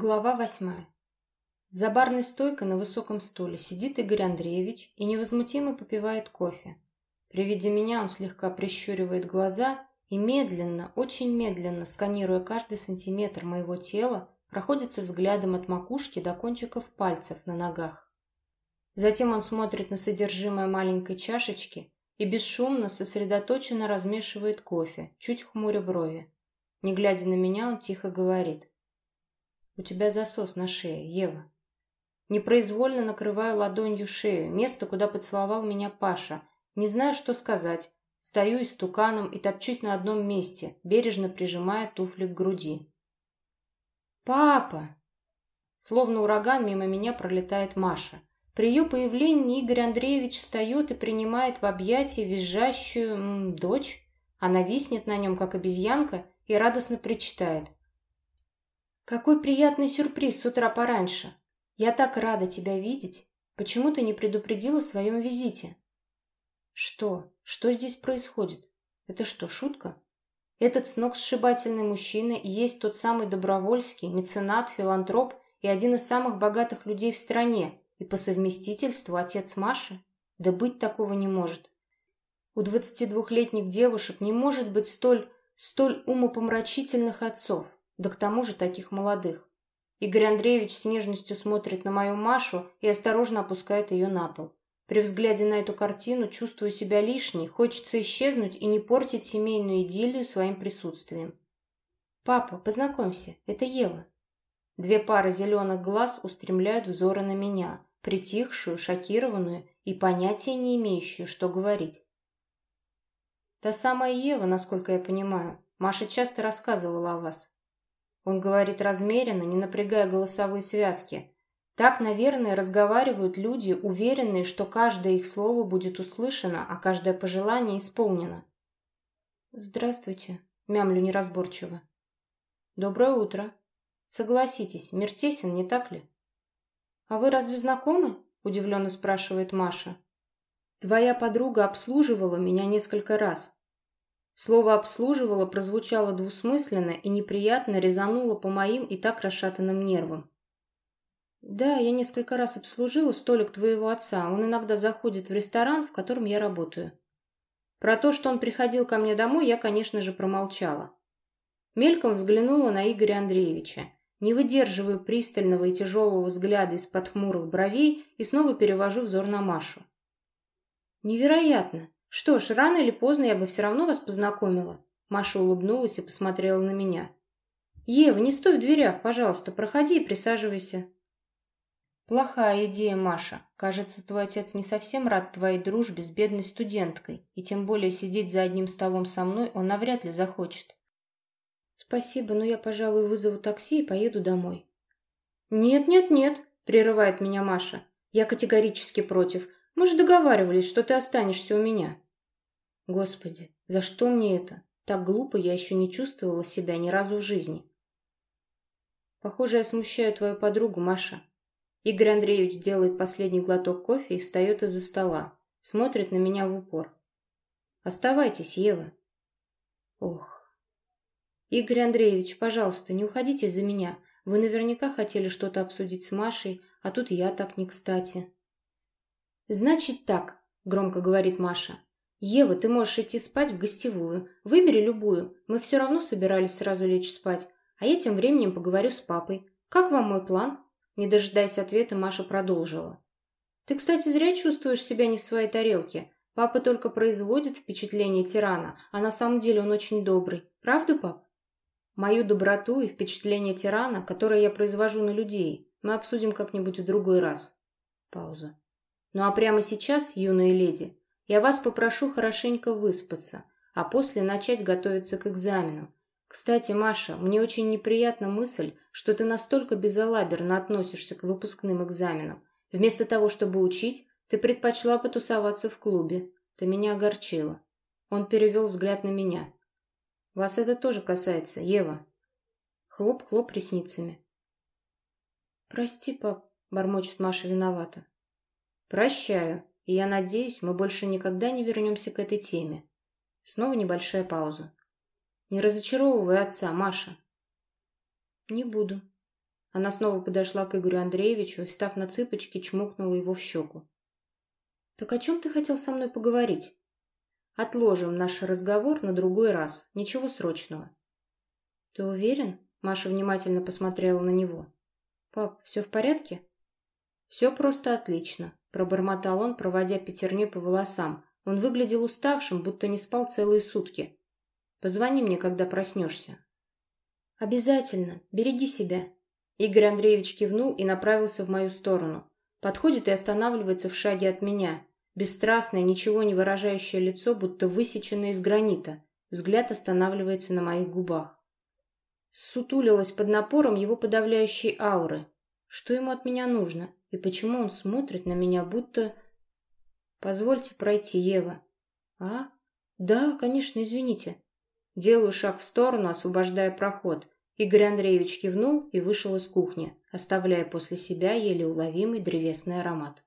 Глава восьмая. За барной стойкой на высоком стуле сидит Игорь Андреевич и невозмутимо попивает кофе. При виде меня он слегка прищуривает глаза и медленно, очень медленно, сканируя каждый сантиметр моего тела, проходится взглядом от макушки до кончиков пальцев на ногах. Затем он смотрит на содержимое маленькой чашечки и бесшумно, сосредоточенно размешивает кофе, чуть хмуря брови. Не глядя на меня, он тихо говорит. У тебя засос на шее, Ева. Непроизвольно накрываю ладонью шею, место, куда поцеловал меня Паша. Не знаю, что сказать. Стою истуканом и топчусь на одном месте, бережно прижимая туфли к груди. «Папа!» Словно ураган мимо меня пролетает Маша. При ее появлении Игорь Андреевич встает и принимает в объятия визжащую м, дочь. Она виснет на нем, как обезьянка, и радостно причитает. Какой приятный сюрприз с утра пораньше. Я так рада тебя видеть. Почему ты не предупредила о своем визите? Что? Что здесь происходит? Это что, шутка? Этот сногсшибательный мужчина и есть тот самый Добровольский, меценат, филантроп и один из самых богатых людей в стране, и по совместительству отец Маши? Да быть такого не может. У 22-летних девушек не может быть столь, столь умопомрачительных отцов да к тому же таких молодых. Игорь Андреевич с нежностью смотрит на мою Машу и осторожно опускает ее на пол. При взгляде на эту картину чувствую себя лишней, хочется исчезнуть и не портить семейную идиллию своим присутствием. «Папа, познакомься, это Ева». Две пары зеленых глаз устремляют взоры на меня, притихшую, шокированную и понятия не имеющую, что говорить. Та самая Ева, насколько я понимаю. Маша часто рассказывала о вас. Он говорит размеренно, не напрягая голосовые связки. Так, наверное, разговаривают люди, уверенные, что каждое их слово будет услышано, а каждое пожелание исполнено. «Здравствуйте», — мямлю неразборчиво. «Доброе утро. Согласитесь, мир тесен, не так ли?» «А вы разве знакомы?» — удивленно спрашивает Маша. «Твоя подруга обслуживала меня несколько раз. Слово «обслуживала» прозвучало двусмысленно и неприятно резануло по моим и так расшатанным нервам. «Да, я несколько раз обслужила столик твоего отца. Он иногда заходит в ресторан, в котором я работаю». Про то, что он приходил ко мне домой, я, конечно же, промолчала. Мельком взглянула на Игоря Андреевича. Не выдерживаю пристального и тяжелого взгляда из-под хмурых бровей и снова перевожу взор на Машу. «Невероятно! «Что ж, рано или поздно я бы все равно вас познакомила». Маша улыбнулась и посмотрела на меня. «Ева, не стой в дверях, пожалуйста, проходи и присаживайся». «Плохая идея, Маша. Кажется, твой отец не совсем рад твоей дружбе с бедной студенткой, и тем более сидеть за одним столом со мной он навряд ли захочет». «Спасибо, но я, пожалуй, вызову такси и поеду домой». «Нет, нет, нет», — прерывает меня Маша. «Я категорически против. Мы же договаривались, что ты останешься у меня. Господи, за что мне это? Так глупо я еще не чувствовала себя ни разу в жизни. Похоже, я смущаю твою подругу, Маша. Игорь Андреевич делает последний глоток кофе и встает из-за стола. Смотрит на меня в упор. Оставайтесь, Ева. Ох. Игорь Андреевич, пожалуйста, не уходите за меня. Вы наверняка хотели что-то обсудить с Машей, а тут я так не кстати. «Значит так», — громко говорит Маша. «Ева, ты можешь идти спать в гостевую. Выбери любую. Мы все равно собирались сразу лечь спать. А я тем временем поговорю с папой. Как вам мой план?» Не дожидаясь ответа, Маша продолжила. «Ты, кстати, зря чувствуешь себя не в своей тарелке. Папа только производит впечатление тирана, а на самом деле он очень добрый. Правда, пап?» Мою доброту и впечатление тирана, которое я произвожу на людей, мы обсудим как-нибудь в другой раз. Пауза. Ну а прямо сейчас, юные леди, я вас попрошу хорошенько выспаться, а после начать готовиться к экзаменам. Кстати, Маша, мне очень неприятна мысль, что ты настолько безалаберно относишься к выпускным экзаменам. Вместо того, чтобы учить, ты предпочла потусоваться в клубе. Ты меня огорчила. Он перевел взгляд на меня. Вас это тоже касается, Ева. Хлоп-хлоп ресницами. Прости, пап, бормочет Маша виновата. Прощаю, и я надеюсь, мы больше никогда не вернемся к этой теме. Снова небольшая пауза. Не разочаровывай отца, Маша. Не буду. Она снова подошла к Игорю Андреевичу и, встав на цыпочки, чмокнула его в щеку. «Так о чем ты хотел со мной поговорить?» «Отложим наш разговор на другой раз. Ничего срочного». «Ты уверен?» Маша внимательно посмотрела на него. «Пап, все в порядке?» «Все просто отлично», — пробормотал он, проводя пятерней по волосам. Он выглядел уставшим, будто не спал целые сутки. «Позвони мне, когда проснешься». «Обязательно. Береги себя». Игорь Андреевич кивнул и направился в мою сторону. Подходит и останавливается в шаге от меня. Бесстрастное, ничего не выражающее лицо, будто высеченное из гранита. Взгляд останавливается на моих губах. Сутулилась под напором его подавляющей ауры. Что ему от меня нужно? И почему он смотрит на меня, будто... Позвольте пройти, Ева. А? Да, конечно, извините. Делаю шаг в сторону, освобождая проход. Игорь Андреевич кивнул и вышел из кухни, оставляя после себя еле уловимый древесный аромат.